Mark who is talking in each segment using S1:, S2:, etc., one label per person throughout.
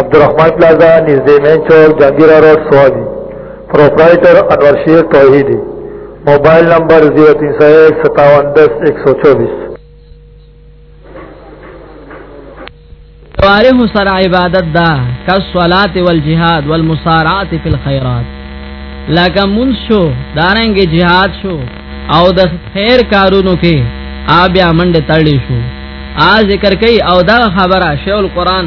S1: عبدالرحمن پلازا نزدې مین چوک جهانګیرا روډ سوابي پرپرایټر انور شیر توحیدی موبایل نمبر 03015710124
S2: طارح سره عبادت دا کس صلات والجهاد والمصارعات فی الخيرات لکه مون شو دارنګ جهاد شو او د خیر کارونو کې آ بیا منډه تړلی شو آ ذکر کوي او دا خبره شیخ القرآن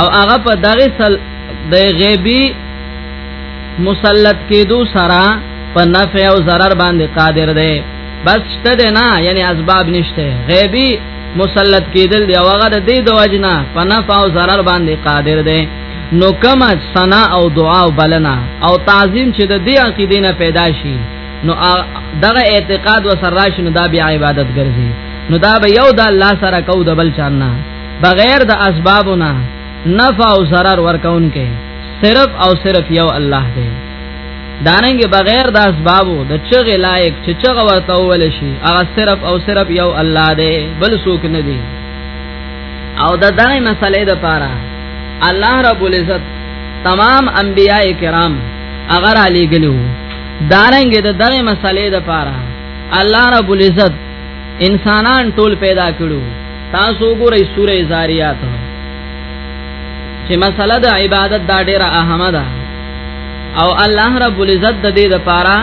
S2: او هغه په دغه سل د غیبی مسلط کېدو سره په نفع او ضرر باندې قادر دی بس شته دی نه یعنی اسباب نشته غیبی مسلط کېدل دی او هغه د دې د وجنه په نفع او ضرر باندې قادر دی نو کما سنا او دعا او بلنا او تعظیم چې د دې عقیدې نه پیدا شي نو دغه اعتقاد وسره شنو دا بیا عبادت ګرځي نو دا به یو د الله سره کو د بل چانه بغیر د اسبابونه نفع او ضرر ورکون کې صرف او صرف یو الله دی داننګ بغیر د اسبابو د چغه لایق چې چغه ورته ول شي هغه صرف او صرف یو الله دی بل څوک نه دی او د دغه مسلې د پاره الله رب العزت تمام انبیاء کرام اگر علی ګلو دارنګ د دغه مسلې د پاره الله رب العزت انسانان ټول پیدا کړو تاسو ګورئ سوره زاریات چې مسله د عبادت دا ډیره اهمه ده او الله رب العزت د دې لپاره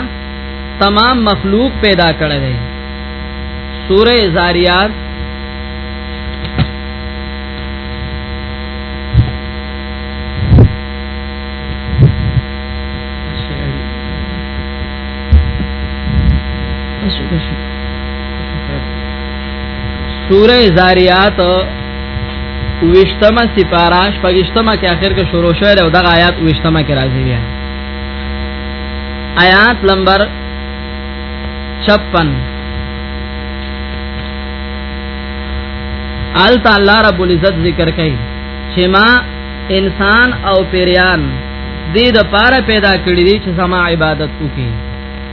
S2: تمام مخلوق پیدا کړی دی سوره زاریات سوره زاریات وشتمه سپاراش پګشتمه کې اخر کې شروع شوه او دغه آیات وشتمه کې راځي بیا آیات نمبر 56 آل تعالی رب العزت ذکر کوي چې ما انسان او پیریان دې د پاره پیدا کړی دي چې سما عبادت وکړي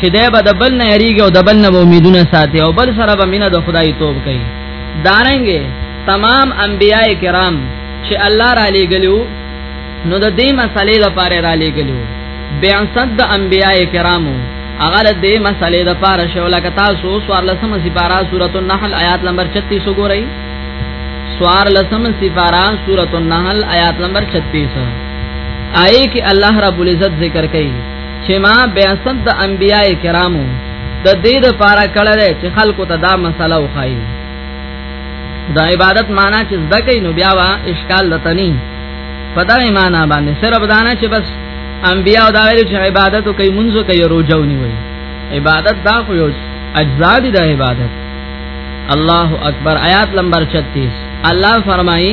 S2: چې دی به د بل نه یریږي او د بل نه امیدونه ساتي او بل سره به مینه د خدای توب کوي دارنګې تمام انبیای کرام چې الله را لېګلو نو د دې مسلې لپاره را لېګلو بیان صد د انبیای کرامو هغه د دې مسلې لپاره شو لکه تاسو سوار لسم سپارا سورۃ النحل آیات نمبر 36 وګورئ سوار لسم سپارا سورۃ النحل آیات نمبر 36 آئے کہ اللہ رب العزت ذکر کئی چې ما بیاست د انبیاء کرامو د دې د پاره کړل چې خلکو ته دا مسله وخایي دا عبادت معنا چې زده کوي نو بیا وا اشکال لتنی په دا معنا باندې صرف دانا چې بس انبیا او دا ویل چې عبادت کوي منځ کوي روزه ونیوي عبادت دا خو یو اجزا دي د عبادت الله اکبر آیات نمبر 36 الله فرمایي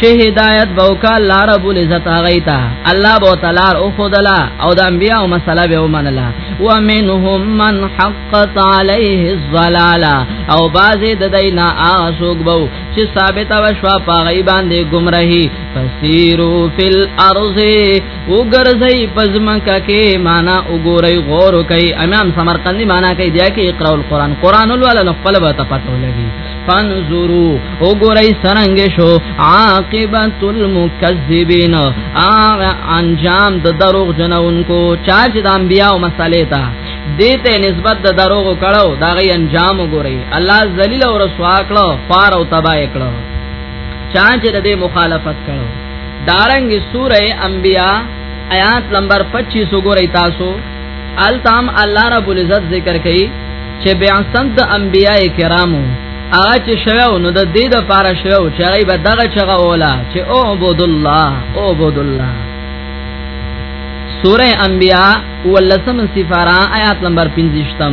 S2: چې هدایت به وکړه الله رب العزت هغه ته الله به تعالی او خدلا او د انبیا او مسله به ومنله ومنهم من حقت عليه الضلاله او بازي د دینا اسوک بو چې ثابت او شوا پاغي باندې گمراهي فسیرو فل ارض وګرځي پزمکه کې معنا وګوري غور کوي امام سمرقندي معنا کوي دی کې اقرا القرآن قرآن ولول خپل به تپتو لګي فانظروا وګورئ سرنګ شو عاقبت المكذبين اغه انجام د دروغ جنونکو چا چې د انبیانو مسالې ته دته نسبت د دروغ کړو دا غي انجام وګورئ الله ذلیل او رسوا کړو فار او تباہ کړو چا چې د مخالفت کړو دارنګ سوره انبیاء آیات نمبر 25 وګورئ تاسو التام الله رب العزت ذکر کوي چې بیا سند انبیاء کرامو هغه چې شوو نو د دې د پاره شوو چې هغه به دغه چغه ولا چې او عبد الله او عبد الله سوره انبیاء ولسم سفارا آیات نمبر 15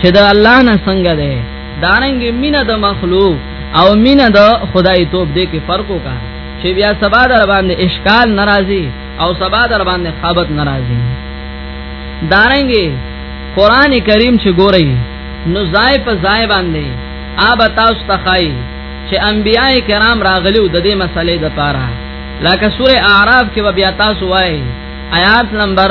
S2: چې د الله نه څنګه ده دارنګ مینه د مخلوق او مینه د خدای توپ دې کې فرق وکړه چې بیا سبا در باندې اشکال ناراضي او سبا در باندې خابت ناراضي دارنګ قران کریم چې ګورئ نو ځای په ځای باندې آب تاسو تخای چې انبیای کرام راغلیو د دې مسلې د پاره لکه سوره اعراف کې بیا تاسو وایي آیات نمبر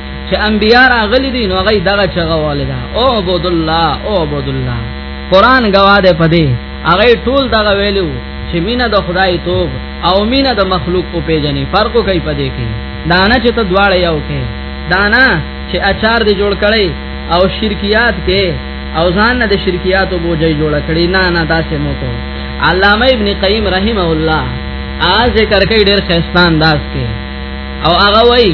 S2: چې انبیا راغلي دي نو هغه دغه چغه والده او عبد الله او عبد الله قران گواده پدې هغه ټول دغه ویلو چې مینه د خدای توب او مینه د مخلوق په پیژنې فرق کوي پدې کې دانا چې ته دواړه یو کې دانا چې اچار دې جوړ کړي او شرکیات کې او ځان نه د شرکیاتو بوجي جوړ کړي نه نه داسې مو کو علامه ابن قیم رحمه الله ا ذکر کوي ډېر خستان داس کې او هغه وایي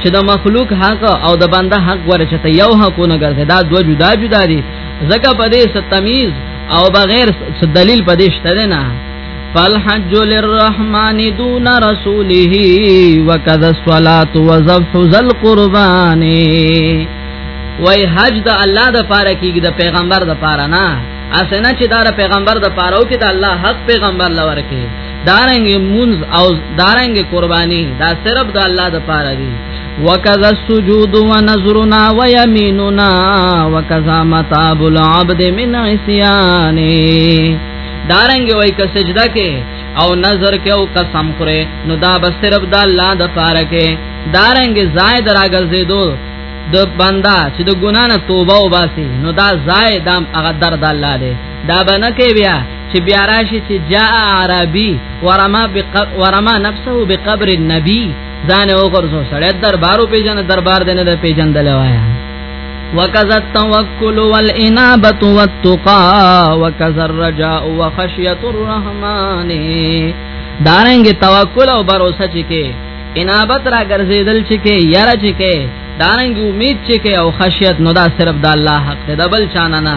S2: چې د مخلوق حق او د بنده حق ورچته یو حقونه ګرځي دا دوه جدا جدا دي زکه په دې ستمیز او بغیر دلیل په دې شته نه فالحج للرحمن دون رسوله وكذا الصلاه وذبح ذا القربان وای حج د الله د پاره کیږي د پیغمبر د پاره نه اسنه چې دا پیغمبر د پاره او کې د الله حق پیغمبر لور کې دارنګ منز او دارنګ قربانی دا صرف د الله د پاره دی وکذا السجود ونظرنا ويميننا وکذا متاب العبد من عصيانه دارنګ وای ک سجده کې او نظر کې او قسم خوري نو دا بس صرف د الله د پاره کې دارنګ زائد راګرځېدو د بندا چې د ګنا نه توبه وباسي نو دا زائد هم هغه درد الله دی دا بنه کې بیا چې بیا راشي چې جاء عربي ورما بق ورما نفسه بقبر النبي ځان وګرځو سړی دربارو پیژن دربار دنه د پیژن دلوایا وکذا التوکل والانابه والتقى وکذا الرجاء وخشيه الرحمن دارنګ توکل او باور سچ کې انابت را ګرځیدل چې کې یار چې کې دارنګ امید چې کې او خشیت نو دا صرف د الله حق دی د بل چانه نه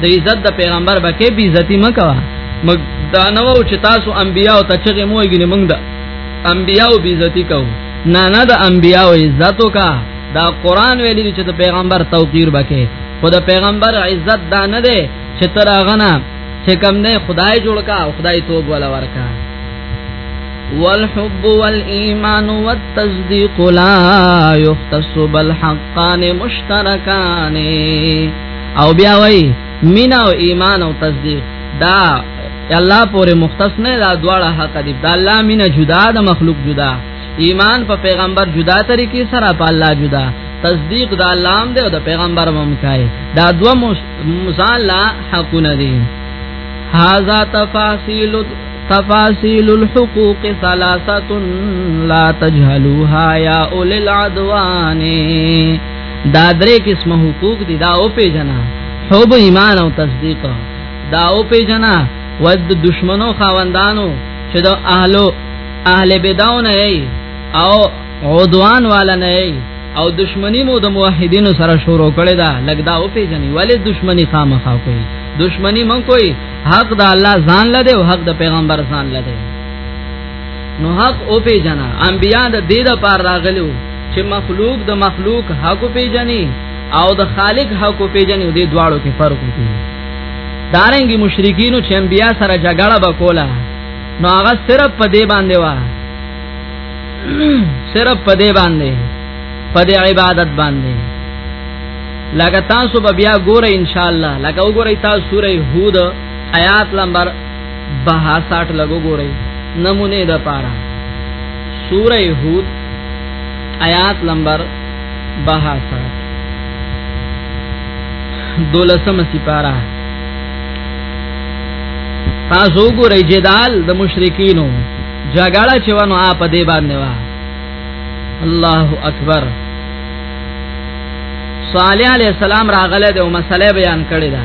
S2: د عزت د پیغمبر بکې بي عزتي مکوا مګ دا نو چې تاسو انبیا او تچغه موګنی موږ د انبیا او بي عزتي کو نه نه د انبیا او عزت کا دا قران ویلي چې د پیغمبر توقیر بکې خو د پیغمبر عزت دا نه دی چې تر هغه نه چې کم نه خدای جوړ کا او خدای توب ولا ورکا والحب والإيمان والتصديق لا يختص بل حقان مشتركان او بیا وای مینا او ایمان او تصدیق دا الله پورې مختص نه دا دواړه حق دي دا الله مینا جدا د مخلوق جدا ایمان په پیغمبر جدا طریقې سره په الله جدا تصدیق د الله هم دی او د پیغمبر هم کوي دا دوه مصالح حقونه دي هاذا تفاصيل تفاصيل الحقوق ثلاثه لا تجهلوها يا اولي العدوان دا درې قسم حقوق دي دا او پیجنا حب ایمان او تصدیق دا او پیجنا ود دشمنو خاوندانو چې د اهلو اهل بدعو نه او عدوان والا نه او دشمنی مو د موحدینو سره شروع کړي دا لګدا او پیجنې ولې دشمنی خامخا کوي دشمنی من کوي حق د الله ځان لده او حق د پیغمبر ځان لده نو حق او پیجنا انبیا د دې د پار راغلو چې مخلوق د مخلوق حق پیجنې او د خالق حق پیجنې د دواړو کې فرق دی دارنګي مشرکین چې انبیا سره جګړه وکولا نو هغه صرف په دې باندې وا صرف په دې باندې په دې عبادت باندې لکه تاسو به بیا ګوره ان شاء الله لکه وګورئ تاسو سوره هود آیات نمبر بها 60 لګو ګورئ نمونه د پاره سوره هود آیات نمبر 62 دولسم سپارا تاسو ګورئ جدال د مشرکینو جګړه چې ونه اپ دې باندې وا الله اکبر صالح علیہ السلام راغله د مسله بیان کړی دا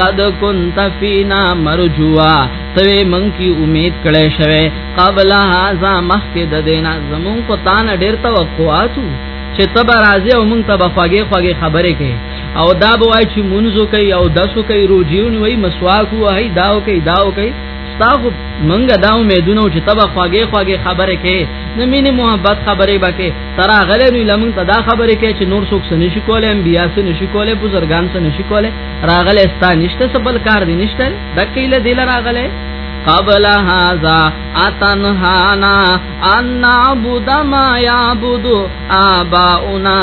S2: قد كنت فينا مرجوا توی من کی امید کړی شوه قبل هاذا مخکې د دینا زمون کو تان ډیر توقعاتو چې تب راځي او مونږ تب خواږه خواږه خبرې کوي او دا به وای چې مونږو کوي او داسو کوي روجیون وای مسواک وای داو کوي داو کوي تاسو مونږ دا امیدونه چې تب خواږه خواږه خبرې کوي نه مینه محبت خبرې بکې تر غلې نو لمن تدا خبرې کوي چې نور څوک سنشي کولای ام بیا سنشي کولای بزرګان سنشي کولای راغله ستا نشته سبل کار دی نشته دکې له دل راغله قبل هذا اتنهانا ان نعبد ما يعبد آباؤنا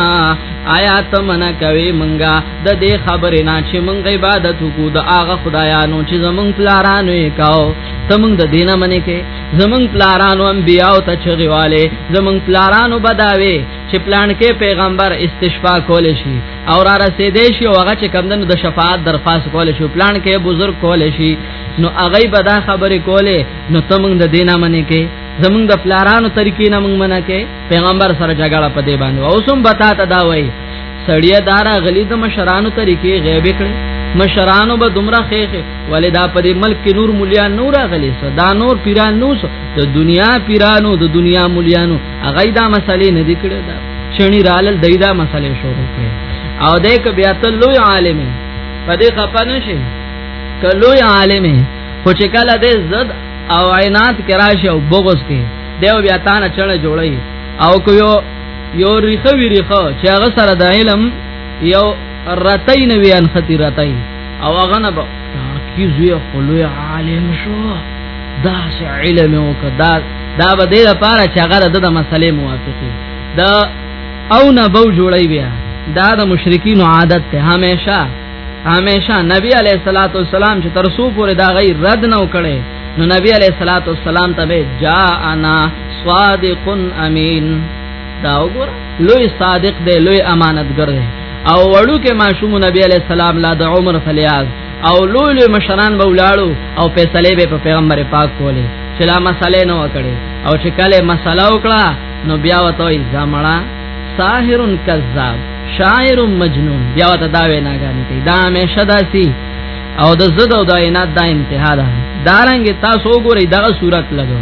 S2: آیات من کوي مونږه د دې خبرې نه چې مونږ عبادت وکړو د هغه خدایانو چې زمونږ پلارانو یې کاو ته مونږ د دینه منې کې زمونږ پلارانو انبیاو ته چغیواله زمونږ پلارانو بداوي چې پلان کې پیغمبر استشفاء کول شي او را رسیدې شي او هغه چې کمندونو د شفاعت درخواست کول شي پلان کې بزرګ کول شي نو هغه به دا خبرې کولې نو تمنګ د دینه منې کې زمونږ د فلارانو طریقې نه مونږ منه کې پیغمبر سره جګړه پدې باندې او سم بتا ته دا وای سړیا دارا غلی د مشرانو طریقې غیب کړي مشرانو به دومره خېخه ولې دا پرې ملک کې نور ملیا نور غلې صدا نور پیران نو د دنیا پیرانو د دنیا ملیانو هغه دا مسلې نه دکړه چنی رالل دایدا مسلې شروع کړي او دای ک بیا ته لوی عالم په دې خپه نشي ک لوی عالم خو چې کله دې زد او عینات کراش او بغض کې دیو بیا تانه چنه جوړي او کو یو یو ریخه وی ریخه چې هغه سره د علم یو رتای نه وی ان ختی رتای او هغه نه کی زوی خلوی عالم شو دا سه علم او کدا دا به دې لپاره چې هغه د مسلې موافقي دا او نه بو جوړی بیا دا د مشرکین عادت ته همیشه همیشه نبی علیہ الصلوۃ والسلام چې تر سو پورې دا غي رد نه وکړي نو نبی علیہ الصلوۃ والسلام ته جاءنا صادق امین دا وګوره لوی صادق دی لوی امانتګر دی او وړو کې ماشوم نبی علی السلام لا د عمر فلیاض او لوی لوی مشران به ولاړو او فیصله به په پیغمبر پاک کولې چې لا مسالې نه وکړي او چې کله مساله وکړه نو بیا وته یې زمړه ساحر کذاب شاعر مجنون بیا وته دا وینا غانې کوي دا همیشه داسي او د زد او د عینات دا انتها ده دارنګ تاسو وګورئ دا صورت لګو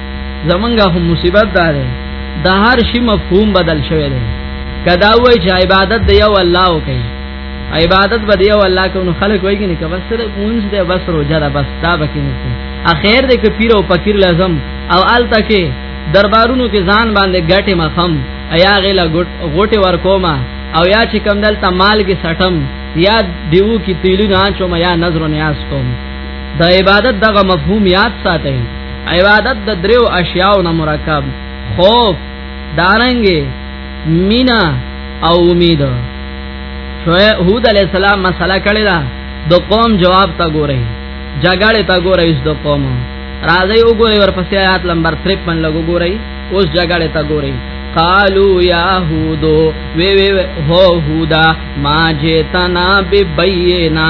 S2: زمونږه هم مصیبت ده د هر شي مفهوم بدل شوی دی کدا وای چې عبادت دی یو الله او کوي عبادت به دی یو الله کو نو خلک وایي نه کبه سره مونږ دې بس روزه ده بس دا بکې نه اخر دې ک پیر او فقیر لازم او آل تکي دربارونو کې ځان باندې ګټه مخم ایا غلا غټه ورکوما او یا چې کم دلته مال کې سټم یا دیو کې تیلو نه چوم یا نظر نیاز کوم د عبادت دغه مفهوم یاد ساتئ عبادت د دریو اشیاو نه مرکب خوف دارنګي مینا او امید شوه هود علی السلام مسله کړی دا د قوم جواب تا ګورئ جګړه تا ګورئ اس د قوم راځي وګورئ ورپسې آیات نمبر 53 لګو ګورئ اوس جګړه تا ګورئ قالو یا هودو وی وی هو هودا ما جتنا ببینا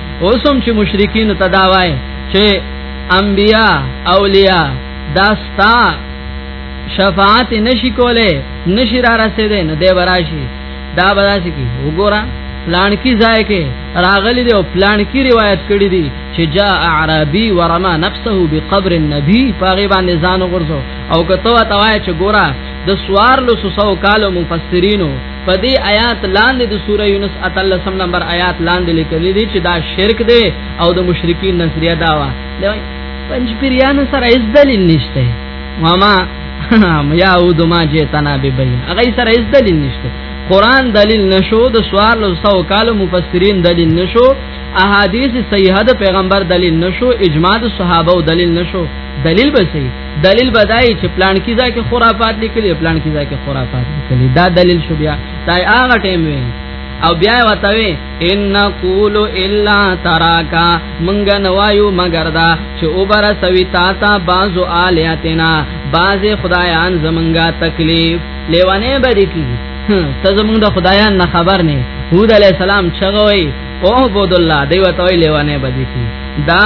S2: اوسم چې مشرکین ته دا وای چې انبیا اولیاء دا ستا شفاعت نشی کوله نشی را رسیدې نه دی وراشي دا بداسي کی وګوره پلان کی ځای کې راغلی دی او پلان کی روایت کړی دی چې جاء عربي ورما نفسه بقبر النبي پاغي باندې ځان وګرځو او کته وتاوای چې ګوره د سوار لسو سو کالو مفسرینو په دې آیات لاندې د سوره یونس اتلسم نمبر آیات لاندې لیکل دي چې دا شرک دی او د مشرکین نظریه دا وا دی پنځ پیرانو سره هیڅ دلیل نشته ماما یا او دما جیتنا به بین هغه سره هیڅ دلیل نشته قران دلیل نشو د سوال او سو کال مفسرین دلیل نشو احادیث صحیحه د پیغمبر دلیل نشو اجماع د صحابه دلیل نشو دلیل به صحیح دلیل بدای چې پلان کې ځای کې خرافات لیکلي پلان کې ځای کې خرافات لیکلي دا دلیل شو بیا دا هغه ټیم وی او بیا وتوي ان نقول الا تراکا منګ نوایو مگر دا چې اوبر سوي تا تا بازو الیاتنا باز خدایان زمنګا تکلیف لیوانه بری کی ته زمنګ د خدایان نه خبر نه هود علی السلام چغوي او عبد الله دی وتوي لیوانه بری کی دا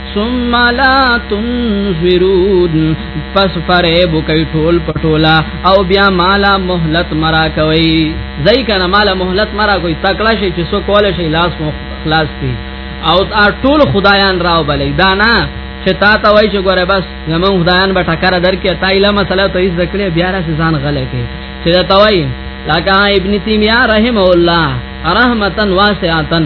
S2: ثم لا تنذرون پس فریب کوي ټول پټولا او بیا مالا مهلت مرا کوي زئی کنه مالا مهلت مرا کوي تکلا شي چې سو کول شي لاس مو خلاص دي او ټول خدایان راو بلې دانا چې تا ته وای چې ګوره بس زمون خدایان به ټکر درکې تا اله مسله ته یې ذکر بیا را ځان غلې کې چې دا توای لکه ابن تیمیه رحم الله رحمتن واسعتن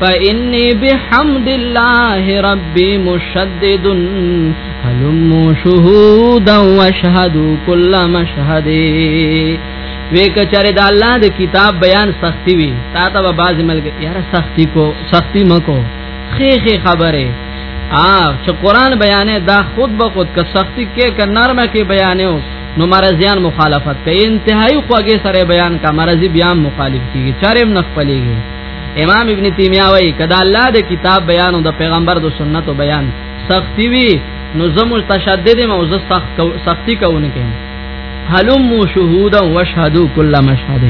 S2: فإني بحمد الله ربي مشدد هلم شهودا واشهدوا كل مشهد وی کچره د الله د کتاب بیان سختی وی تا ته به باز ملګ یاره سختی کو سختی مکو خې خې خبره ا چې قران بیانې دا خود به خود که سختی کې ک نرمه کې بیانې نو مرزيان مخالفت کوي انتهائی خوږه سره بیان کا مرزي بیا مخالف کیږي چارم نخ پليږي امام ابن تیمیه وایي کدا الله د کتاب بیان او د پیغمبر د سنت او بیان سختی وی نو زمو تشدد مو ز سخت کو سختی کوونه کوي حلم شهود واشهدوا كل مشهد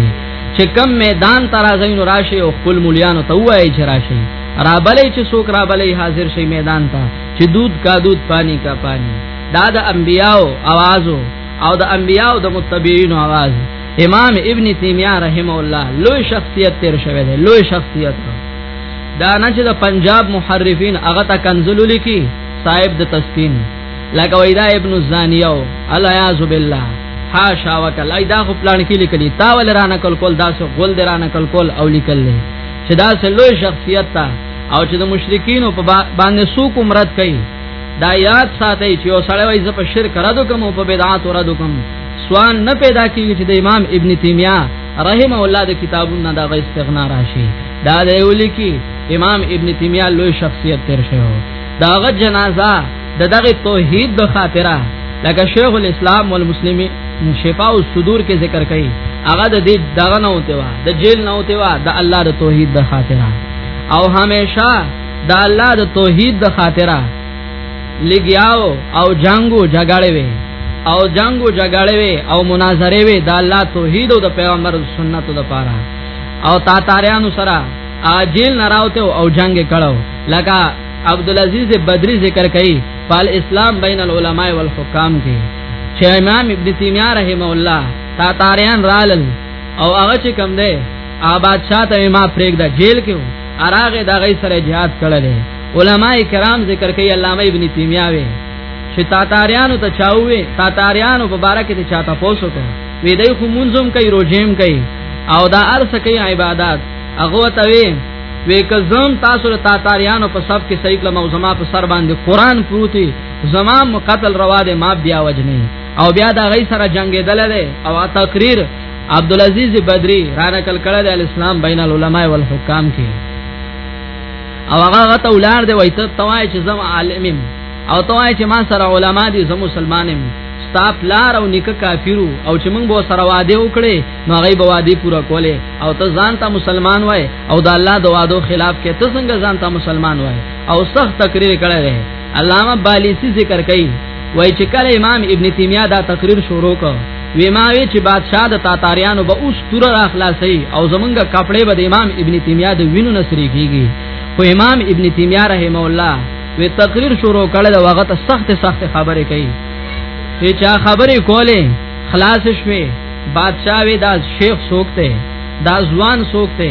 S2: چې کم میدان ترازین راشي او خپل مليانو ته وایي چې راشي رابلې چې څوک رابلې حاضر شي میدان ته چې دود کا دود پانی کا پانی دا د انبیاو आवाज او د انبیاو د متبعین आवाज امام ابن تیمیه رحم الله لوی شخصیت تیر شوی دی لوی شخصیت دا نه چې د پنجاب محرفین هغه ته کنزل لیکي صاحب د تسکین لکه ویدا ابن الزانیو الیاذ بالله حاشا وکل ای دا خو پلان کې لیکلی تا ول را نقل کول دا سو غول در نقل کول او لیکل نه چې دا سه لوی شخصیت تا او چې د مشرکین په باندې سو کوم رد کړي دا یاد ساتي چې او سړی وای ز په شرک رد کوم او په بدعات رد کوم سوال نه پیدا کیږي چې د امام ابن تیمیه رحمه الله د کتابونو دا غي استغنا راشي دا دی ولیکي امام ابن تیمیه لوی شخصیت تیر شوی داغه جنازه د دغه توحید د خاطره لکه شیخ الاسلام والمسلمین شفاء الصدور کې ذکر کړي هغه د دې دغه نه اوته وا د جیل نه اوته وا د الله د توحید د خاطره او همیشه د الله د توحید د خاطره لګیاو او جنگو جګړه وی او جنگو جګړه وی او مناظره وی د الله توحید او د پیغمبر سنتو د پاره او تاتاریانو سره اجیل نراوته او جنگ کړو لکه عبد العزيز بدری ذکر کړي فال اسلام بین العلماء والحکام کې چې امام ابن تیمیه رحم الله تاتاریان رالل او هغه چې کم ده هغه بادشاہ ته ما پرېګ دا جیل کې اراغه دا غي سره jihad کړل علماء کرام ذکر کوي علامه ابن تیمیه وی چې تاتاریانو ته چاوي تاتاریانو په بارا کې چاته پوسو ته وی دای خو منظم کوي روجیم کوي او دا ارس کوي عبادت هغه ته وی وی کزم تاسو له تاتاریانو په سب کې صحیح لمو زما په سر باندې قران پروتي زما مقتل روا ده ما بیا وجنی او بیا دا غي سره جنگیدل ده او تقریر عبد العزيز بدري را نقل کړه د اسلام بین العلماء والحکام کې او هغه غته ولار دی وای ته توای چې زم عالمم او توای چې ما سره علما دي زم مسلمانم ستا پلار او نیکه کافرو او چې موږ به سره واده وکړي نو هغه به واده پوره کوله او ته ځان ته مسلمان وای او د الله د وادو خلاف کې ته څنګه ځان ته مسلمان وای او سخت تقریر کړی دی علامه بالیسی ذکر کوي وای چې کله امام ابن تیمیه دا تقریر شروع کړ وی ما وی چې بادشاہ د تاتاریانو به اوس تور را خلاصي او زمونږ کپڑے به د امام ابن تیمیه د وینو نسری کیږي خو امام ابن تیمیه رحم الله وی تقریر شروع کړه د وخت سخت سخت خبرې کوي چې چا خبرې کولې خلاص شوه بادشاہ وی دا شیخ سوکته دا ځوان سوکته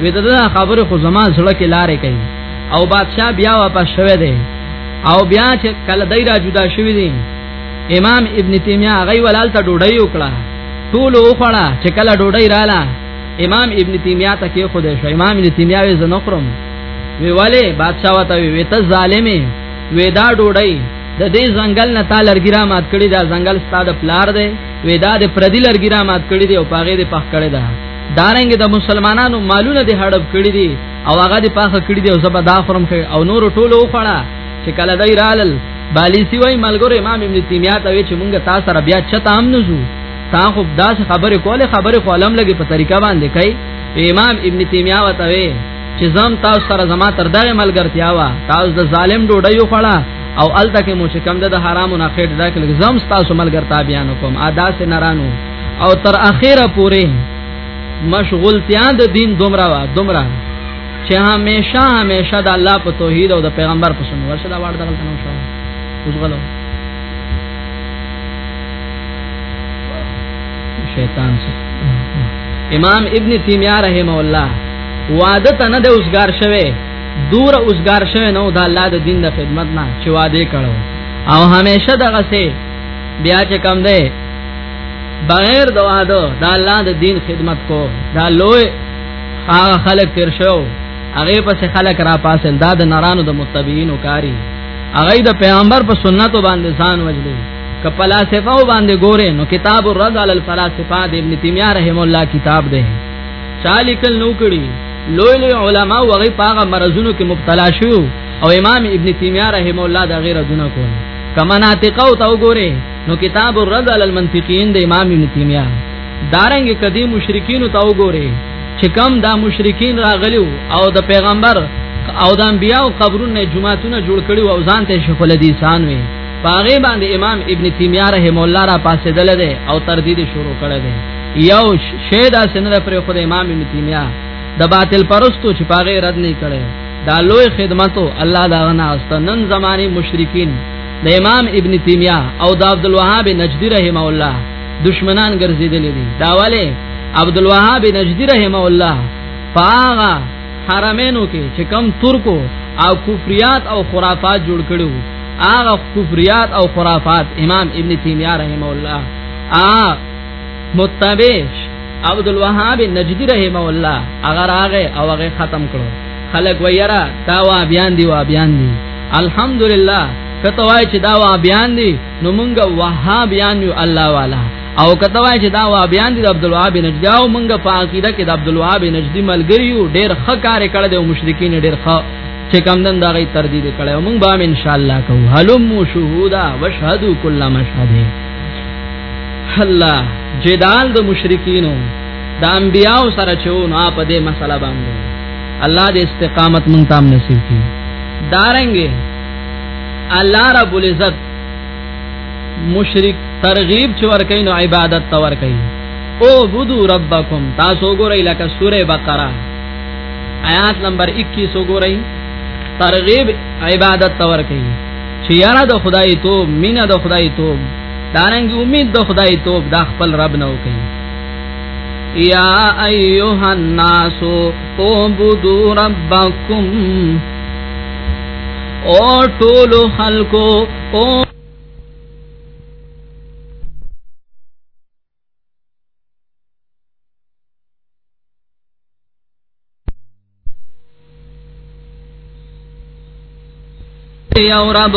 S2: وی دا خبره خو زما زړه کې لارې کوي او بادشاہ بیا واپس شوه دی او بیا چې کله دای را جدا شوی دی امام ابن تیمیه هغه ولال ته ډوډۍ وکړه ټول وخړه چې کله ډوډۍ رااله امام ابن تیمیه ته کې خدای شو امام ابن تیمیه وې زنخرم وی والے بادشاہ وته وی ته ظالمې وې دا ډوډۍ د دې ځنګل نه تا لرګرا مات کړی دا ځنګل ستاد پلار دی وې دا د پردي لرګرا مات کړی دی او پاغه دې پخ کړی دا دارنګ د مسلمانانو مالونه دې هړب کړی دي او هغه دې پاخه کړی دی او زبدا خرم او نور ټولو وخړه چې کله دای رالل بالیسی وای ملګرو امام ابن تیمیه ته وی چې مونږه تاسو سره بیا چته هم نزو تا خو داس خبره کوله خبره خو علم لګي په طریقه باندې کوي امام ابن تیمیه وته وی چې زم تاسو سره زما تر دغه ملګرتیا وا تاسو د ظالم ډوډۍ یو خړه او الته کې مو چې کم د حرامو نه خېټ ډک لګ زم تاسو ملګرتا بیان کوم ادا سه نارانو او تر اخیره پوره مشغولتیا د دین دومره وا دومره چې همیشه همیشه د الله په توحید او د پیغمبر په سنت ورشه دا وړ دغه تنو شو اوس غلو شیطان سي امام ابن تیمیہ رحم الله وعده ته نه د اوسګار شوه دور اوسګار شوه نو د الله د دین د خدمت نه چې وعده کړو او همیشه دغه سي بیا چې کم دی بغیر د وعده د الله د دین خدمت کو دا لوی هغه خلک تیر شو هغه پس خلک را پاسل دا د نارانو د متبعینو کاری هغه د پیغمبر په سنت باندې ځان وجلې ک فلسفه باندې ګوره نو کتاب الرد علی الفلاسفه د ابن تیمیه رحم الله کتاب ده چالیکل نو کړي لوی لوی علما او غي پاغه مرزونو کې مبتلا شو او امام ابن تیمیه رحم الله دا غیر دونه کول کما ناتقو تو ګوره نو کتاب الرد علی المنطقین د امام ابن تیمیه دارنګ کدی مشرکین ته وګوري چې کم دا مشرکین راغلیو او د پیغمبر او د انبیاء او قبرونه جمعهتونه جوړ کړي او ځان ته شیخ الحدیثان وي پاغه باندې امام ابن تیمیه رحم الله را پاسې دل دی او تردید شروع کړی دی یو شیدا سند پر خود امام ابن تیمیه د باطل پرستو چې پاغه رد نه کړي دا لوی خدمتو الله دا غنا استنن زماني مشرکین د امام ابن تیمیه او د عبد الوهاب نجدی رحم الله دشمنان ګرځیدل دي دا والے عبد الوهاب نجدی رحمه الله پاغا حرمینو کې چې کم ترکو او کفریات او خرافات جوړ کړو هغه کفریات او خرافات امام ابن تیمیه رحمه الله ا متبش عبد الوهاب نجدی رحمه الله اگر هغه او هغه ختم کړو خلک ویرا تا وا بیان دی وا بیان دی الحمدلله کته وای چې دا وا بیان دی نو مونږ وهابیان یو الله والا او کته وای چې دا وهابیان دي د عبد الوهاب نجدی او مونږ په عقیده کې د عبد الوهاب نجدی ملګری یو ډېر ښه کار کړی دی او مشرکین ډېر ښه چې کم دن دا غي تردید کړي مونږ به ان شاء الله کو حلم شهودا وشهدو کل مشهد الله جدال د مشرکینو د انبیاو سره چون اپ دې مسله باندې الله دې استقامت مونږ تام نصیب کړي دارنګ الله رب العزت مشرک ترغیب چې ور کوي نو عبادت ته ور کوي او بدو ربکم تاسو ګورئ لکه سوره بقره آیات نمبر 21 وګورئ ترغیب عبادت ته ور کوي چې یاره د خدای تو مینا د خدای تو دارنګ امید د خدای تو د خپل رب نه وکي یا ایها الناس اعبدوا ربکم او ټول خلکو او یو رب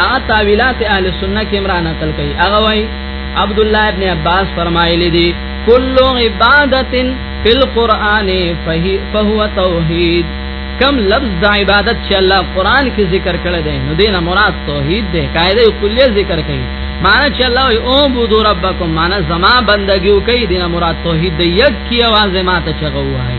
S2: هغه تاویلات اهل سنت کې عمران نقل کوي هغه وایي عبد الله ابن عباس فرمایلی دي کل عبادت فی القرآن فهو توحید کم لفظ د عبادت چې الله قرآن کې ذکر کړی دی نو دینه مراد توحید دی قاعده کلیه ذکر کوي معنی چې الله او بودو ربکم معنی زما بندگیو کوي دینه مراد توحید دی یک کی आवाज ما ته چغوای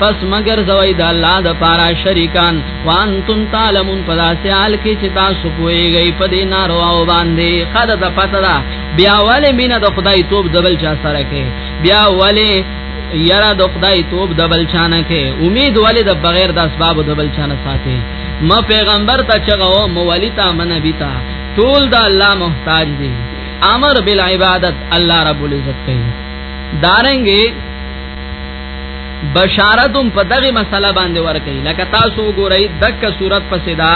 S2: پس مگر زوی د الله د پارا شریکان وانتم تعلمون پدا سیال کی چې تاسو پويږئ په دې نارو او باندې قد د پته دا بیا والے مینه د خدای توپ دبل چا سره کې بیا والے یرا د خدای توپ دبل چانه کې امید والے د بغیر د اسباب دبل چانه ساتي ما پیغمبر ته چغو مولی تا منبی تا ټول د الله محتاج دي امر بالعبادت الله رب العزت کوي دارنګي بشارت هم په دغه مسله باندې ورکړي لکه تاسو وګورئ دغه صورت پسې دا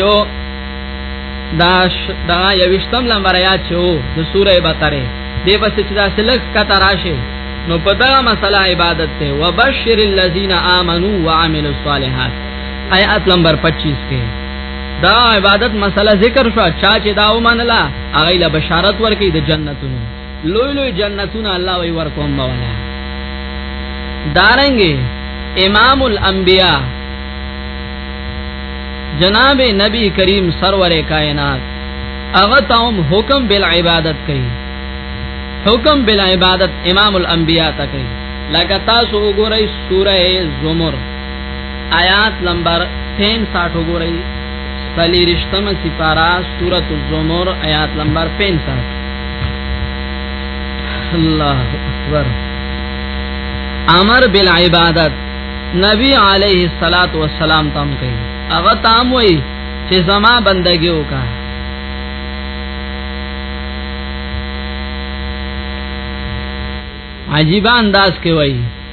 S2: یو دا دا یوشتم لمبر یا چو د سوره بقره دی بس چې دا سلک کا تراشه نو په دا مسله عبادت ته وبشر الذين امنوا وعملوا الصالحات آیات نمبر 25 کې دا عبادت مسله ذکر شو چا چې دا ومنله هغه له بشارت ورکې د جنتونو لوی لوی جنتونه الله وی ورکوم مولا دارنګي امام الانبیاء جناب نبی کریم سرور کائنات هغه تاوم حکم بل عبادت کوي حکم بل عبادت امام الانبیاء تا کوي لکه تاسو وګورئ سوره زمر آیات نمبر 65 وګورئ سلی رشتم سپارا سورۃ الزمر آیات نمبر 65 الله اکبر امر بالعبادت نبی علیہ الصلات والسلام تم کوي هغه تام وای چې زما بندګي وکا عجیب انداز کې وای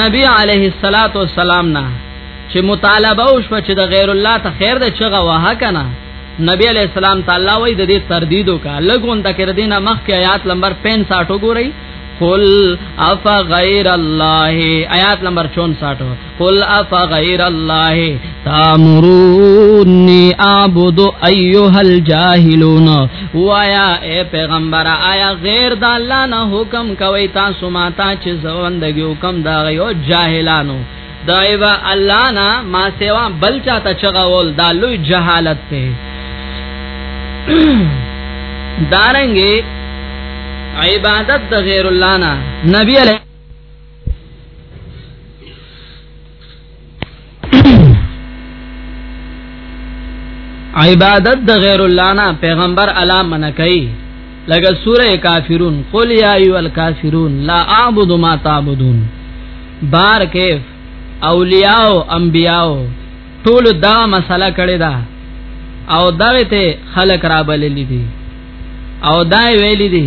S2: نبی علیه الصلاۃ والسلام نه چې مطالبه وشو چې د غیر الله ته خیر د چغه واه کنه نبی علیہ السلام تعالی وای د دې تردید وکړه لګون د کړه دینه مخ کې آیات نمبر 65 وګورئ قل اف غیر الله آیات نمبر 64 قل اف غیر الله تامرونی اعبد ایها الجاهلون وایا اے پیغمبر آیا غیر د الله نه حکم کوي تاسو ماته چې زوندګي حکم دا یو جاهلانو دایوا الله نه ما سیوا بل چاته چغول دا لوی جهالت ته دارنګي عبادت د غیر الله نه نبی علیہ عبادت د غیر الله نه پیغمبر الا من کوي لکه سوره کافرون قل یا ایو الکافرون لا اعبد ما تعبدون بار کیف اولیاء او انبیاء ټول دا مسله کړی دا او دغه ته خلق را بللی دي او دا ویلی دي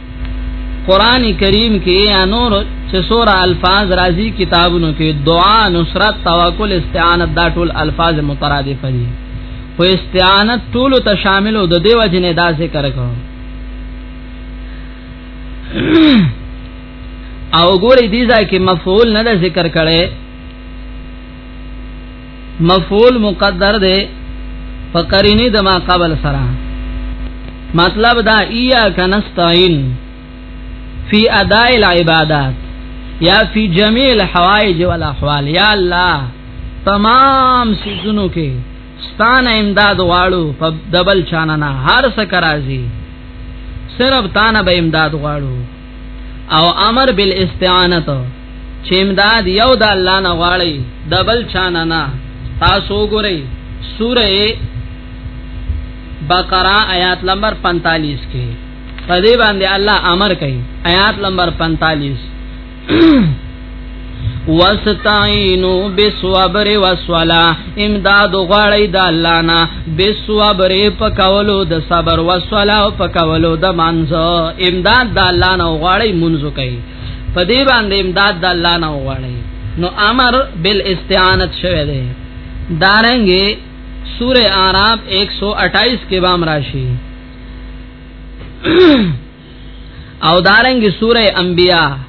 S2: قران کریم کې یا نور چې سوره الفاظ راځي کتابونو کې دعا نصرت توکل استعانت دا ټول الفاظ مترادف دي خو استعانت ټول ته شامل او د دیو جنې دا ذکر کړو او ګورې دي ځکه مفعول نه ذکر کړي مفعول مقدر دی فقرینی د ما قبل سره مطلب دا ایاک نستعين فی اداء العبادات یا فی جميع الحوائج والاحوال یا الله تمام سيزونو کې ستانه امداد غواړو په دبل چانه نه هر څه کرازي صرف تانه به امداد غواړو او امر بالاستعانت چې امداد یو د الله نه غواړي دبل چانه نه تاسو ګورئ سوره بقره آیات نمبر 45 کې په دې باندې الله امر کوي آیات نمبر 45 واستعینوا بالصبر والصلاه امداد غواړی د الله نه بالصبر پکولو د صبر والصلاه پکولو د مانځو امداد د الله نه غواړی منځو کوي په دې باندې امداد د الله نه غواړی نو امر بالاستعانت شوه دی دارنګي سوره اعراف 128 کې بام راشي او دارنګي سوره انبیاء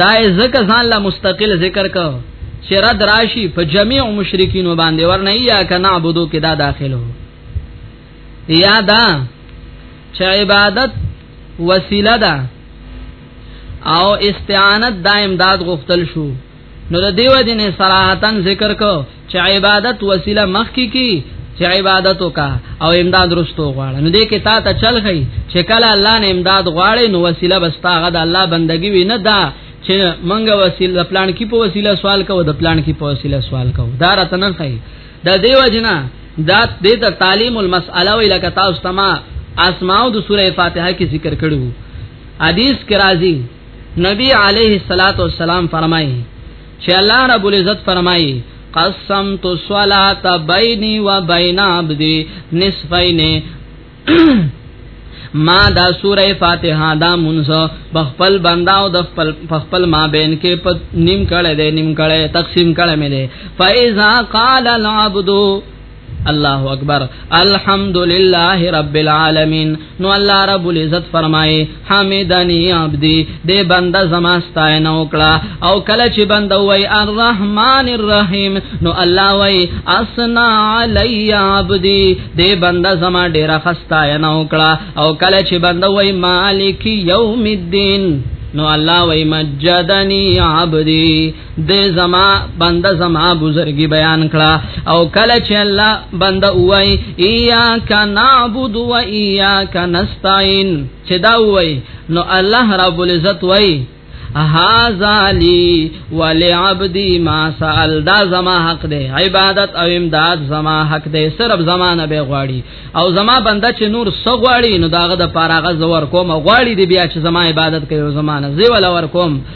S2: دا ځکه ځان لا مستقل ذکر کو چې رد راشي په جميع مشرکین باندې ورنه یا کنا عبادو کې دا داخلو یا دا چې عبادت وسیله ده او استعانت دائم داد غختل شو نو د دیو جن صراحتن ذکر کو چې عبادت وسیله مخ کی کی چې عبادت وکا او امداد رستو غواړي نو دې کې تا ته چل خي چې کله الله نه امداد غواړي نو وسیله بستا غد الله بندگی وی نه دا چې منګه وسیله پلان کې په وسیله سوال کو د پلان کې په وسیله سوال کو دا راته نه خي د دیو جنا دا دې ته تعلیم المساله وی لکه تاسو تما اسماء د سوره فاتحه کې ذکر کړو حدیث کې راځي نبی علیه الصلاۃ والسلام فرمایي چې الله رب العزت فرمایي قسمت الصلاه بيني وبين عبدي نصفين ما دا سوره فاتحه دا مونږ په خپل بندا او د خپل خپل ما بین کې په نیم کړه دې نیم کړه تقسیم کړه مې دې فایزا قال العبد الله اکبر الحمدلله رب العالمین نو الله رب العزت فرمای حمدنی عبدی دې بنده زما ستاین وکړه او کله چې بنده وای الرحمن الرحیم نو الله وای اسنا علی عبدی دې بنده زما ډیره خستاین وکړه او کله چې بنده وای مالک یوم الدین نو الله وای مجدنی عبدی د زما بنده زما بزرګي بیان کړه او کله چې الله بنده وای ایا کنا عبد و ایا کنستاین چې دا وای نو الله رب العزت وای هاذا لی ولعبدی ما سال دا زما حق دی عبادت او امداد زما حق دی صرف زمانه به غواړي او زما بنده چې نور سو غواړي نو داغه د پاراغه زور کوم غواړي دی بیا چې زما عبادت کوي زمانه زی ولا ور کوم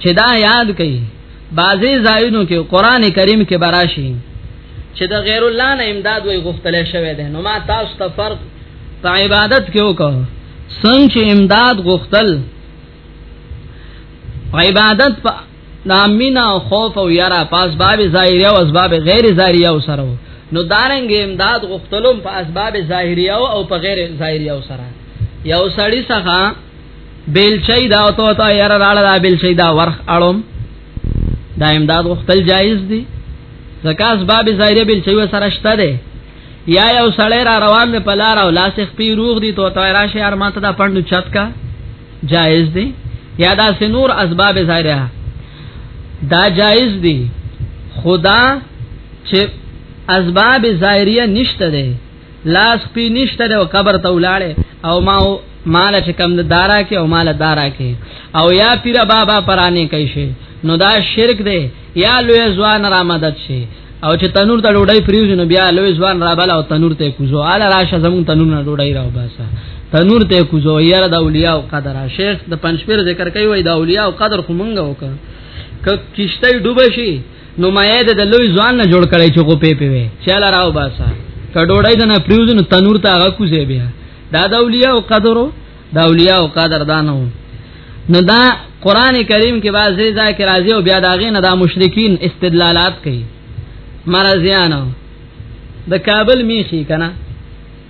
S2: چې دا یاد کړئ بعضی ځایونو کې قران کریم کې براشي چې د غیر الله نه امداد وي غوښتل شوی دی نو ما تاسو ته فرق په عبادت کې وکړ څنګه چې امداد غوښتل عبادت په نامینا او خوف او یرا پاس باب ظاهری او اسباب غیر ظاهری او سره نو دارنګ امداد غوښتلم په اسباب ظاهری او په غیر ظاهری او سره یو سړی څخه بیل شي دا او تو ته یاره راړه دا بیل شي دا ورخ اړوم دا امداد وختل جایز دي زکاس باب ظاهره بیل شي سره شته ده یا یو سړی را روان دی په لار او لاس خپې روغ دي تو ته راشه یار ماته دا پندو چت کا جایز دي یا دا سنور اسباب ظاهره دا جایز دي خدا چې اسباب ظاهریه نشته ده لاس پی نشته د قبر ته ولاړې او ما مال چې کم د دارا کې او مال دارا کې او یا پیر بابا پرانه کوي شي نو دا شرک دی یا لوی ځوان را مدد شي او چې تنور ته ډوډۍ فریوز نو بیا لوی ځوان را بل او تنور ته کوزو اله راشه زمون تنور نه ډوډۍ راو باسا تنور ته کوزو یاره د اولیاء او قدر شیخ د پنځپیر ذکر کوي وای د اولیاء او قدر خو مونږ وکړه ک کیشته ډوبه شي نو ما یې د لوی ځوان نه جوړ کړی چې غو پی پی وي چل راو باسا کډوړای د نه پریوز نو تنور ته هغه کوزه بیا دا د اولیاء او قدرو د اولیاء او قدر دانو نو دا قران کریم کې بعضی ځای کې راځي او بیا داغه نه دا مشرکین استدلالات کوي مرزیانو د کابل میخي کنه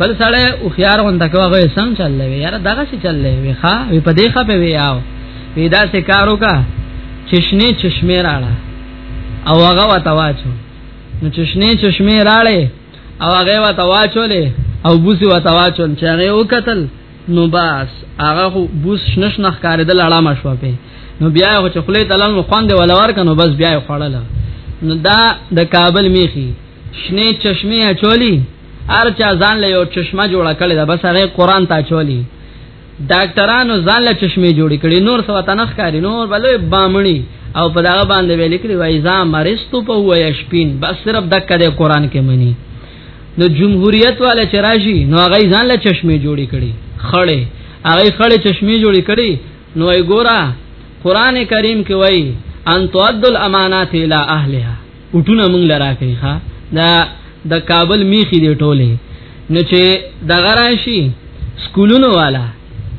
S2: بل سره او خيار غون تکو هغه سم چل لوي یاره دغه څه چل لوي ښا وی په دې ښه په وی آو وی دا څه کارو کا چشنه چشمه راړه او هغه وتا واچو نو چشنه چشمه راړې او هغه وتا واچولې او بوسي وتا واچول چې هغه وکتل نو باس هغه بوس شنش نخ کاردل اړه مشو په نو بیا خو چې خلې تلل مو خوند ولور کنو بس بیا خړل نو دا د کابل میخي شنه چشمه اچولی هر چا ځان له یو چشمه جوړه کړی دا بس هغه قران ته اچولی ډاکټرانو ځان له چشمه جوړی کړی نور څه وته نخ کاری نور بلوې بامنی او په دغه باندې ویل کړی وای ځا مرستو په وای شپین بس صرف دکې د قران کې منی نو جمهوریت والا چرایشی نو هغه ځان له چشمه جوړی کړی خړې هغه خړې چشمه جوړی کړی نو ای ګورا قران کریم کې وای ان تعد الامانات الى اهلها اوټونه مونږ لرا کوي ښا دا د کابل میخي دی ټوله نو چې د غراشي سکولونو والا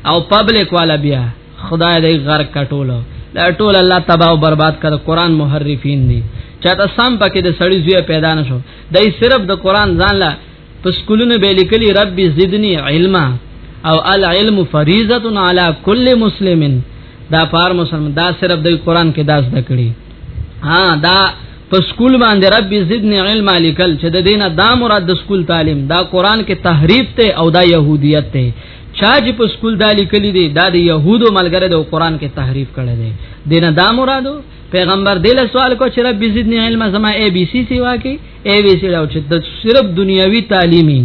S2: او پبلک والا بیا خدای دې غرق کټولو دا ټول الله تباہ او برباد کړ قران محرفین دي چاته سم پکې د سړی زوی پیدا نشو دای صرف د قران ځان لا په سکولونو به لیکلي رب زدنی علما او العلم فریضه علی کل مسلم دا پار مسلمان دا صرف د قران کې داس دکړي ها دا په سکول باندې رب زدنی علم لیکل چې د دینه دا مراد د سکول تعلیم دا قران کې تحریف ته او دا يهودیت ته چا چې په سکول دا لیکلي دي دا د يهودو ملګری د قران کې تحریف کړي دي دینه دا مرادو پیغمبر دل سوال کو چې رب زدنی علم زما اے بی سی سی واکي اے بی سی راو چې د صرف دنیوي تعلیمي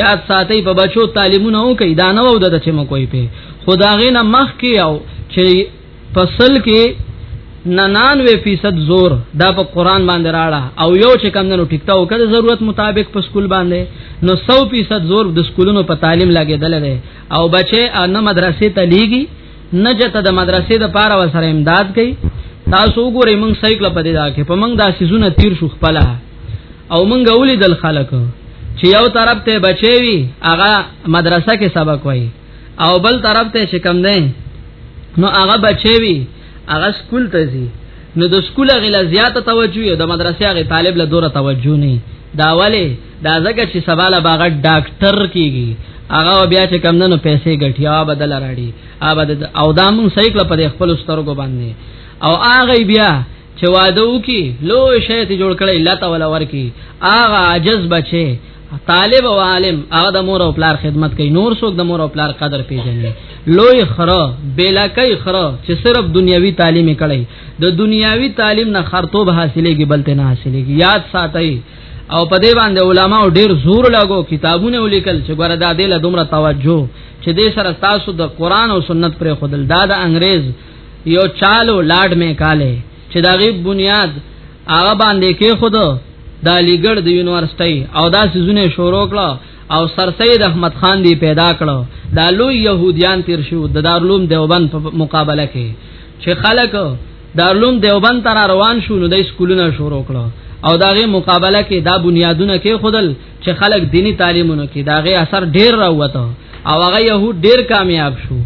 S2: یاد ساتي په بچو تعلیمونه او کوي دا نه وو د چې مو کوي په خداغه نه مخ کې او چې فصل کې 99% زور دا په قران باندې راړه او یو چې کم نو ټیکتا او کده ضرورت مطابق په سکول باندې نو 100% زور د سکولونو په تعلیم لګیدل دی او بچي ان مدرسې ته لیږي نجته د مدرسې د پاره وسره امداد کوي تاسو وګورئ موږ سایکل په دې دا کې په موږ دا سيزونه تیر شو خپل او موږ اولي دل خلک چې یو طرف ته بچي وي هغه مدرسه کې سبق وایي او بل طرف ته چې کم دی نو هغه بچي وي هغه سکول ته ځي نو د سکول غلا زیاته توجه او د مدرسې غي طالب له دوره توجه نه دا ولی دا زګه چې سواله باغ ډاکټر کیږي هغه بیا چې کم ننو پیسې ګټي او بدل راړي ابد او دا مون صحیح کړ په خپل سترګو باندې او هغه بیا چې واده وکي لو شی ته جوړ کړي لته ولا ورکی هغه عجز بچي طالب او عالم هغه د مور او پلار خدمت کوي نور څوک د مور او پلار قدر پیژني لوی خره بلا کوي خره چې صرف دنیوي تعلیم کړي د دنیوي تعلیم نه خرتوب حاصلېږي بلته نه حاصلېږي یاد ساتي او په دې باندې علما ډیر زور لګو کتابونه ولیکل چې ګوره دا دې له دومره توجه چې دې سره تاسو د قران او سنت پر خودل دا د انګريز یو چالو لاډ مې کاله چې دا غي بنیاد هغه باندې کې خود د علیګړ د یونیورسيټي او دا سيزونه شروع کړه او سر سید احمد خان دی پیدا کړو دا لوی يهوديان تیر شو د دارلوم دیوبند په مقابله کې چې خلک دارلوم دیوبند تر روان شو نو د سکولونو شروع کړو او داغه مقابله کې دا بنیادونه کې خودل چې خلک دینی تعلیمونو کې داغه اثر ډیر راوته او هغه يهود ډیر کامیاب شو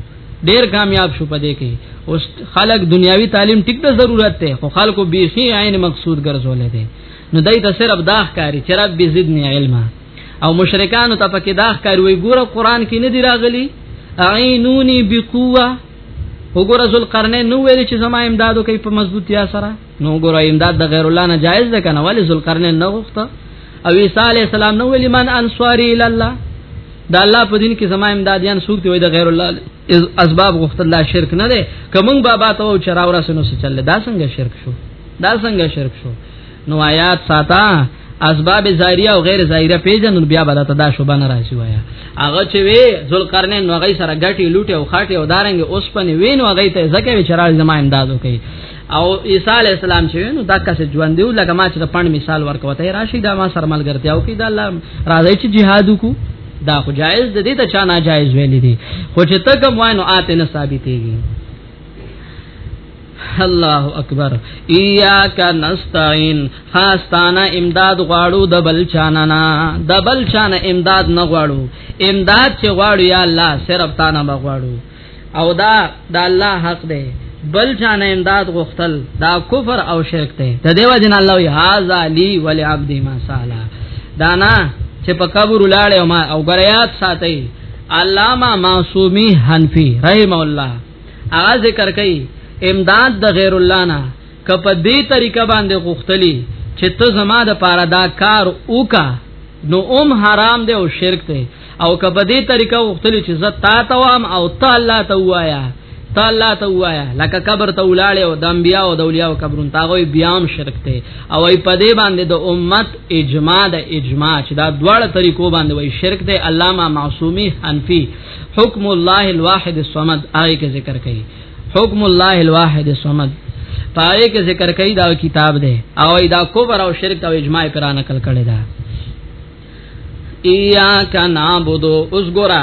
S2: ډیر کامیاب شو پدې کې اوس خلک دنیاوی تعلیم ټیک ته ضرورت ته خو خلکو بیخي عین مقصود ګرځولې دي نو دای ته صرف داخ کاری چې رب زدنی علما او مشرکان ته پکې دا ښکار وي ګوره قران کې نه دی راغلی عینونی بقوه وګوره ذل قرنین نو ویل چې زما امدادو کوي په مضبوطیا سره نو وګوره امداد د غیر الله نه جایز ده کنه ولی ذل قرنین نه غوښته او عیسی علی السلام نو ویل من انصاری الی الله دا الله په دین کې زما امدادیان سوق دی وای د غیر الله اسباب غوښتل لا شرک نه ده کوم بابا ته او چراورا سنو څه چل دا څنګه شرک شو دا څنګه شرک شو نو آیات ساته اسباب ظاهریه او غیر ظاهریه پیژنو بیا به ته دا شوبه نه راځي وایا هغه چې وی ذوالقرنین نو غي سره غټي لوټي او خاټي او دارنګ اوس پنه وینو هغه ته زکه وی چرال زما امدادو کوي او عیسی علی السلام چې نو دا کس ژوند دی لکه ما چې د پند مثال ورکوته راشي دا ما سره ملګرتیا او کې دا الله راځي چې jihad وکړو دا خو جایز دی ته چا ناجایز ویل دي خو چې تک موانو آتے نه ثابتېږي الله اکبر ایاک نستعين خاصانا امداد غواړو د بل چانا نه د بل چانا امداد نه غواړو امداد چې غواړو یا الله صرف تا نه غواړو او دا د الله حق دی بل چانا امداد غختل دا کفر او شرک دی د دیو جن الله وی هاذا لی ولعبد ما سالا دانا چې په قبر لاړې او ما او غریات ساتي علامه معصومی حنفی رحم الله هغه ذکر کوي امداد د غیر الله نه کپ دې طریقه باندې غوښتلی چې ته زما د پاره دا کار وکا نو اوم حرام دی او شرک دی او کپ دې طریقه غوښتلی چې زه تا ته وام او ته الله ته وایا ته الله ته وایا لکه قبر ته ولاړې او د انبیا او د اولیاء قبرون تاغوي بیام شرک دی او ای په دې باندې د امت اجماع د اجماع چې دا دواړه طریقو باندې وای شرک دی علامه معصومی حنفی حکم الله الواحد الصمد آی کې ذکر کړي حکم الله الواحد الصمد پای کې ذکر کړي دا کتاب دی او دا کفر او شرک او اجماع پر نقل کړي دا ایا کا نعبدو اوس ګورا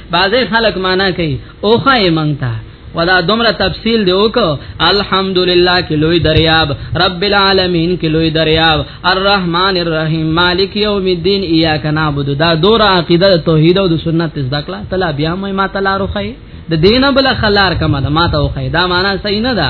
S2: بعضې خلک معنا کوي او خای منتا ودا دومره تفصیل دی وکړه الحمدلله کې لوی دریاب رب العالمین کې لوی دریاب الرحمن الرحیم مالک یوم الدین ایاک نعبد دا دور عقیده توحید او سنت ذکر تلا بیا مې ما تلا روخی د دینه بل خلار کما دا ما ته وخی دا معنا صحیح نه ده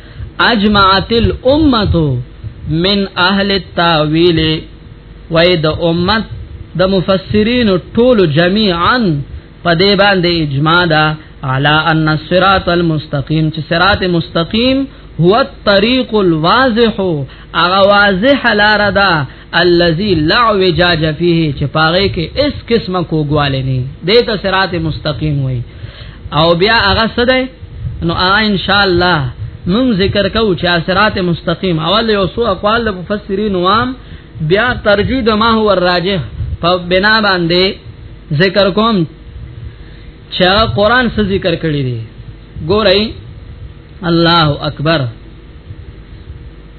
S2: اجمعت الامه من اهل التاویل وای د امت د مفسرین ټول جميعا په دې باندې اجماع ده علا ان الصراط المستقيم چې صراط مستقيم هو الطريق الواضح هغه واضح لار ده الذي لا وجاج فيه چې پاره کې اس قسمه کوګواله نه دې ته صراط مستقيم وای او بیا هغه سده نو ان شاء الله مون ذکر کو چې صراط مستقيم اول یو سو اقوال د مفسرین وام بیا ترجیح د ما هو الراجح په بنا باندې ذکر کوم چې قرآن څه ذکر کړی دی ګورئ الله اکبر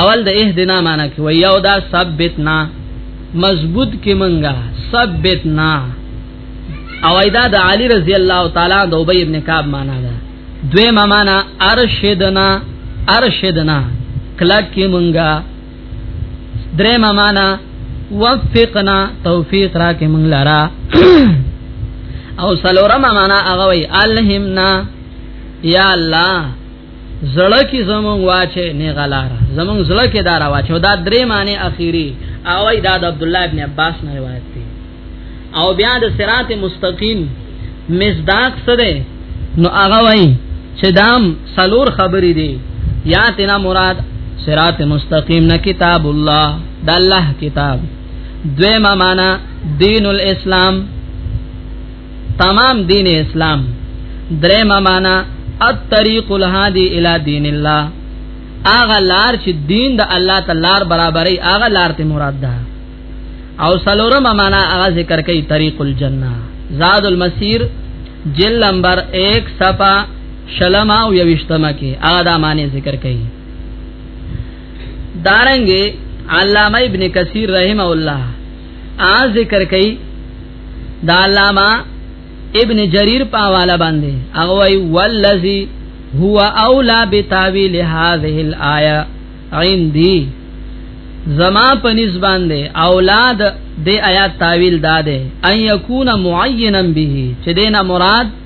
S2: اول د اهدنا معنا کې وي او دا ثبتنا مضبوط کې منګه ثبتنا او ایدا د علی رضی الله تعالی د ابی ابن کعب معنا ده دوی معنا ارشدنا ارشدنا کلک کې منګه درې معنا وفقنا توفیق را کې منګ لرا او سلورم معنا هغه وی الہمنا یا الله زړه کې زمون واچې نه غلار زمون زړه کې دارا واچو دا درې معنی اخیری او دا د عبد الله ابن عباس نه روایت دی او بیا د صراط مستقیم مصداق سره نو هغه وای چې دام سلور خبرې دي یا تینا مراد صراط مستقیم نه کتاب الله د الله کتاب دویمه معنا دین الاسلام تمام دین اسلام درې معنا الطريق الهادي الى دين الله اغه لار چې دین د الله تعالی برابرې اغه لار ته مراد ده او سلورم معنا اغه ذکر کوي طریق الجنه زاد المسیر جل نمبر 1 صفه شلما او یوشتما کې اغه دا معنی ذکر کوي دارنګي علامه ابن کثیر رحم الله ا ذکر کوي دا علامه ابن جرير په حواله باندې هغه وی والذي هو اولا بتاويل هذه الايه عندي زما په نسبان دي اولاد د آیات تاویل داده ان یکون معینا به چې دینه مراد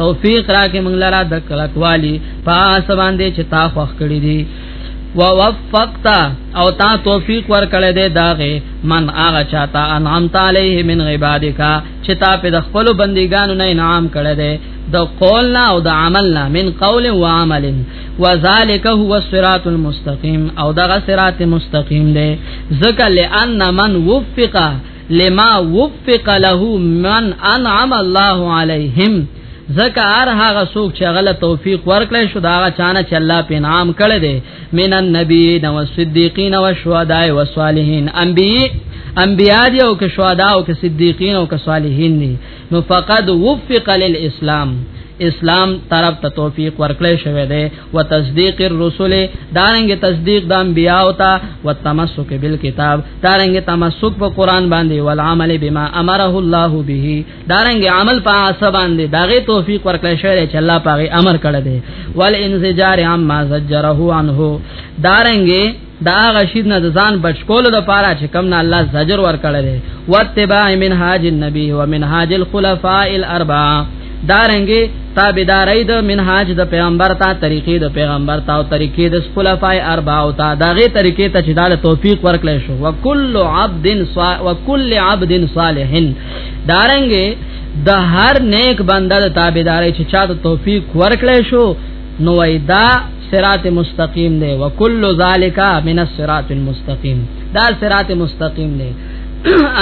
S2: توفیق راکې موږ لرا د کلکوالی پاس باندې چې تا خوخ کړی دي ووفقت او تا توفیق ورکړې دې داغه من هغه چاته انعام تعالی من عبادک چې تا په خپل بندګانو نه انعام کړې دې د قول نه او د عمل نه من قول او عمل وذالک هو الصراط المستقیم او دغه صراط مستقیم دی ذکر لئن من وفق لما وفق له من انعم الله عليهم زکه هر هغه څوک چې غل توفیق ورکړي شو دا هغه چانه چې الله په انعام کړي دي من النبي نو صدیقین او شهدا او صالحین انبي انبیا دي او که شهدا او که صدیقین او که صالحین دي نو فقد وفق للاسلام اسلام طرف ته توفیق ورکړی شوی دی او تصدیق الرسل دارنګ تصدیق د انبیاء او تا او تمسک بالکتاب دارنګ تمسک په قران باندې او عمل بما امره الله به دارنګ عمل په اساس باندې داغه توفیق ورکړی شوی دی چې الله پاغه امر کړی دی ول انزجار عما زجره عنه دارنګ دا هغه شی نه ځان بچ کولو لپاره چې کوم نه الله زجر ورکړل دی واتباع منهاج النبی و منهاج الخلفاء الاربعه دارنګي تابعداري د منهاج د پیغمبر ته طریقې د پیغمبر ته او طریقې د خلفای اربع او ته دغه طریقې ته چې داله توفیق ورکړل شو وکل عبد صالح وکل عبد صالح دارنګي د هر نیک بنده د تابعداري چې چا ته توفیق ورکړل شو نو ایدا صراط مستقیم دی وکل ذالک من الصراط المستقیم دا صراط مستقیم دی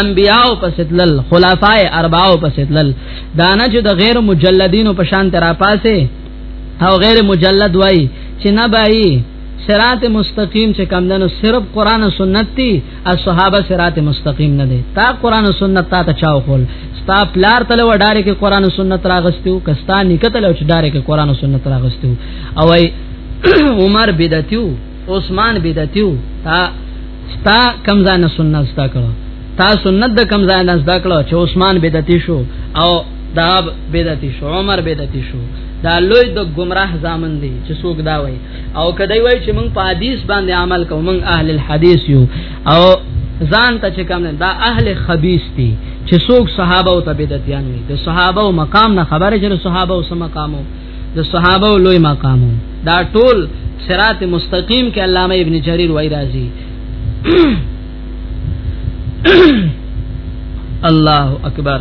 S2: انبیاء پس تلل خلفای اربع پس تلل دانه چې د غیر مجلدینو په شان ترا پاسه او غیر مجلد وای چې نه بای صراط مستقیم چې کم دنو صرف قران او سنت دی الصحابه صراط مستقیم نه دی تا قران او سنت تا ته چاو خول ستا پلار تل و ډاره کې قران او سنت راغستو کستا نکتل او ډاره کې قران او سنت راغستو او ای عمر بدعتیو عثمان بدعتیو تا ستا کمزان سنت ستا کړه تا سنت د کمزان ستا کړه چې عثمان بدعتی شو او دا بدعتی شو عمر بدعتی شو دا لوی د گمراه زامن دي چې څوک دا وایي او کدی وای چې موږ په حدیث باندې عمل کوو موږ اهل الحدیث یو او ځان ته چې کوم دا اهل خبيث دي چې څوک صحابه او تبعیدتیان وي د صحابه او مقام نه خبره چې صحابه او سم مقامو د صحابه او لوی مقامو دا ټول صراط مستقیم کې علامه ابن جریر وای راځي الله اکبر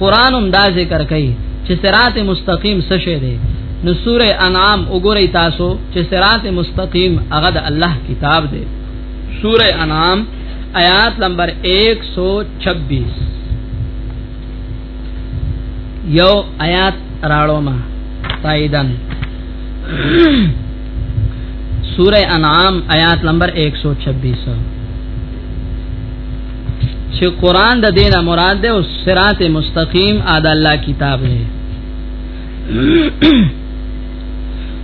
S2: قران هم دا ذکر کوي چې صراط مستقیم څه شی دی نو سوره انعام وګورئ تاسو چې صراط مستقیم هغه د الله کتاب دی سوره انعام آیات نمبر 126 یو آیات راړو ما تاییدن سوره انعام آیات نمبر 126 چې قران د دینه مراد ده او صراط مستقیم ادا الله کتاب دی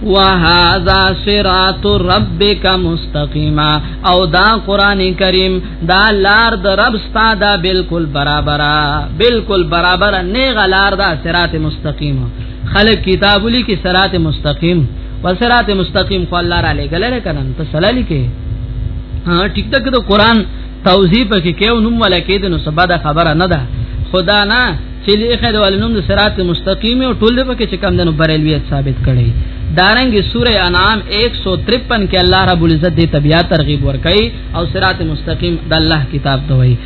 S2: وهذا صراط ربك مستقيما او دا قران کریم دا لار د رب ستا دا بالکل برابر بالکل برابر نه غلار دا صراط مستقیم خلق کتاب لی کی صراط مستقیم وصراط مستقیم خو الله را لګل کنه ته سلالی کې ها ټیک ټک د قران توضیح پکې کېو نوم ولا کېد نو سبا دا خبره نه ده خدا نه چې لخه د ولنوم د صراط مستقیم او ټول په کې چې کم دنو بریلویت ثابت کړي دارنګ سوره انعام 153 کې الله رب العزت دې تبیا ترغیب ورکړي او صراط مستقیم د الله کتاب ته وایي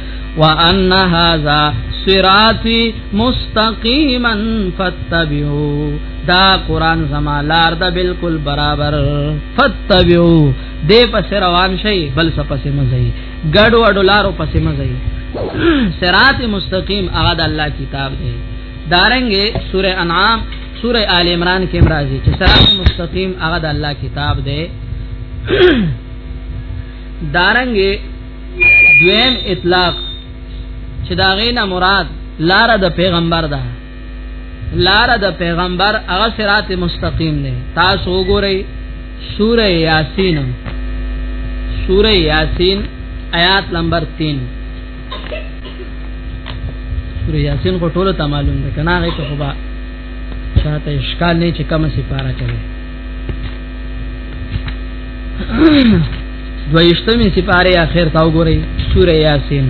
S2: وان هاذا صراطی مستقیما فتبعوا دا قران زما لار ده بالکل برابر فتبعوا دې پس روان شي بل څه پس مزي ګډ وډو لارو پس مزي صراط مستقیم هغه د الله کتاب دی دارنګه سوره انعام سوره آل عمران کې مرাজি چې صراط مستقیم هغه د الله کتاب دی دارنګه دویم اطلاق چې دا غینا مراد لار د پیغمبر ده لار د پیغمبر هغه صراط مستقیم نه تاسو وګورئ سوره یاسین سوره یاسین آیات نمبر 3 سوره یاسین کو ټول ته معلوم ده کنه هغه ته خو با شاته اشکال نه چې کومه سپاره کوي دویشتمی سپاره اخر تاو گوری سور یاسین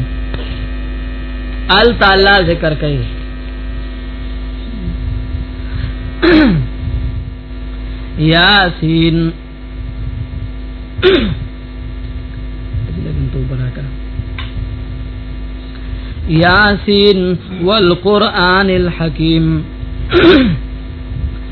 S2: ال تعالی ذکر کئی یاسین یاسین والقرآن الحکیم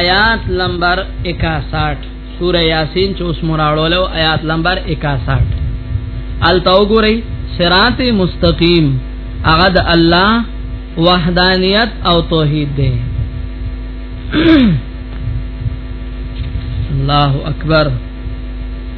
S2: آیات نمبر 61 سوره یاسین چې اوس مراړولو آیات نمبر 61 الته وګورئ صراط مستقیم هغه د الله وحدانیت او توحید دی الله اکبر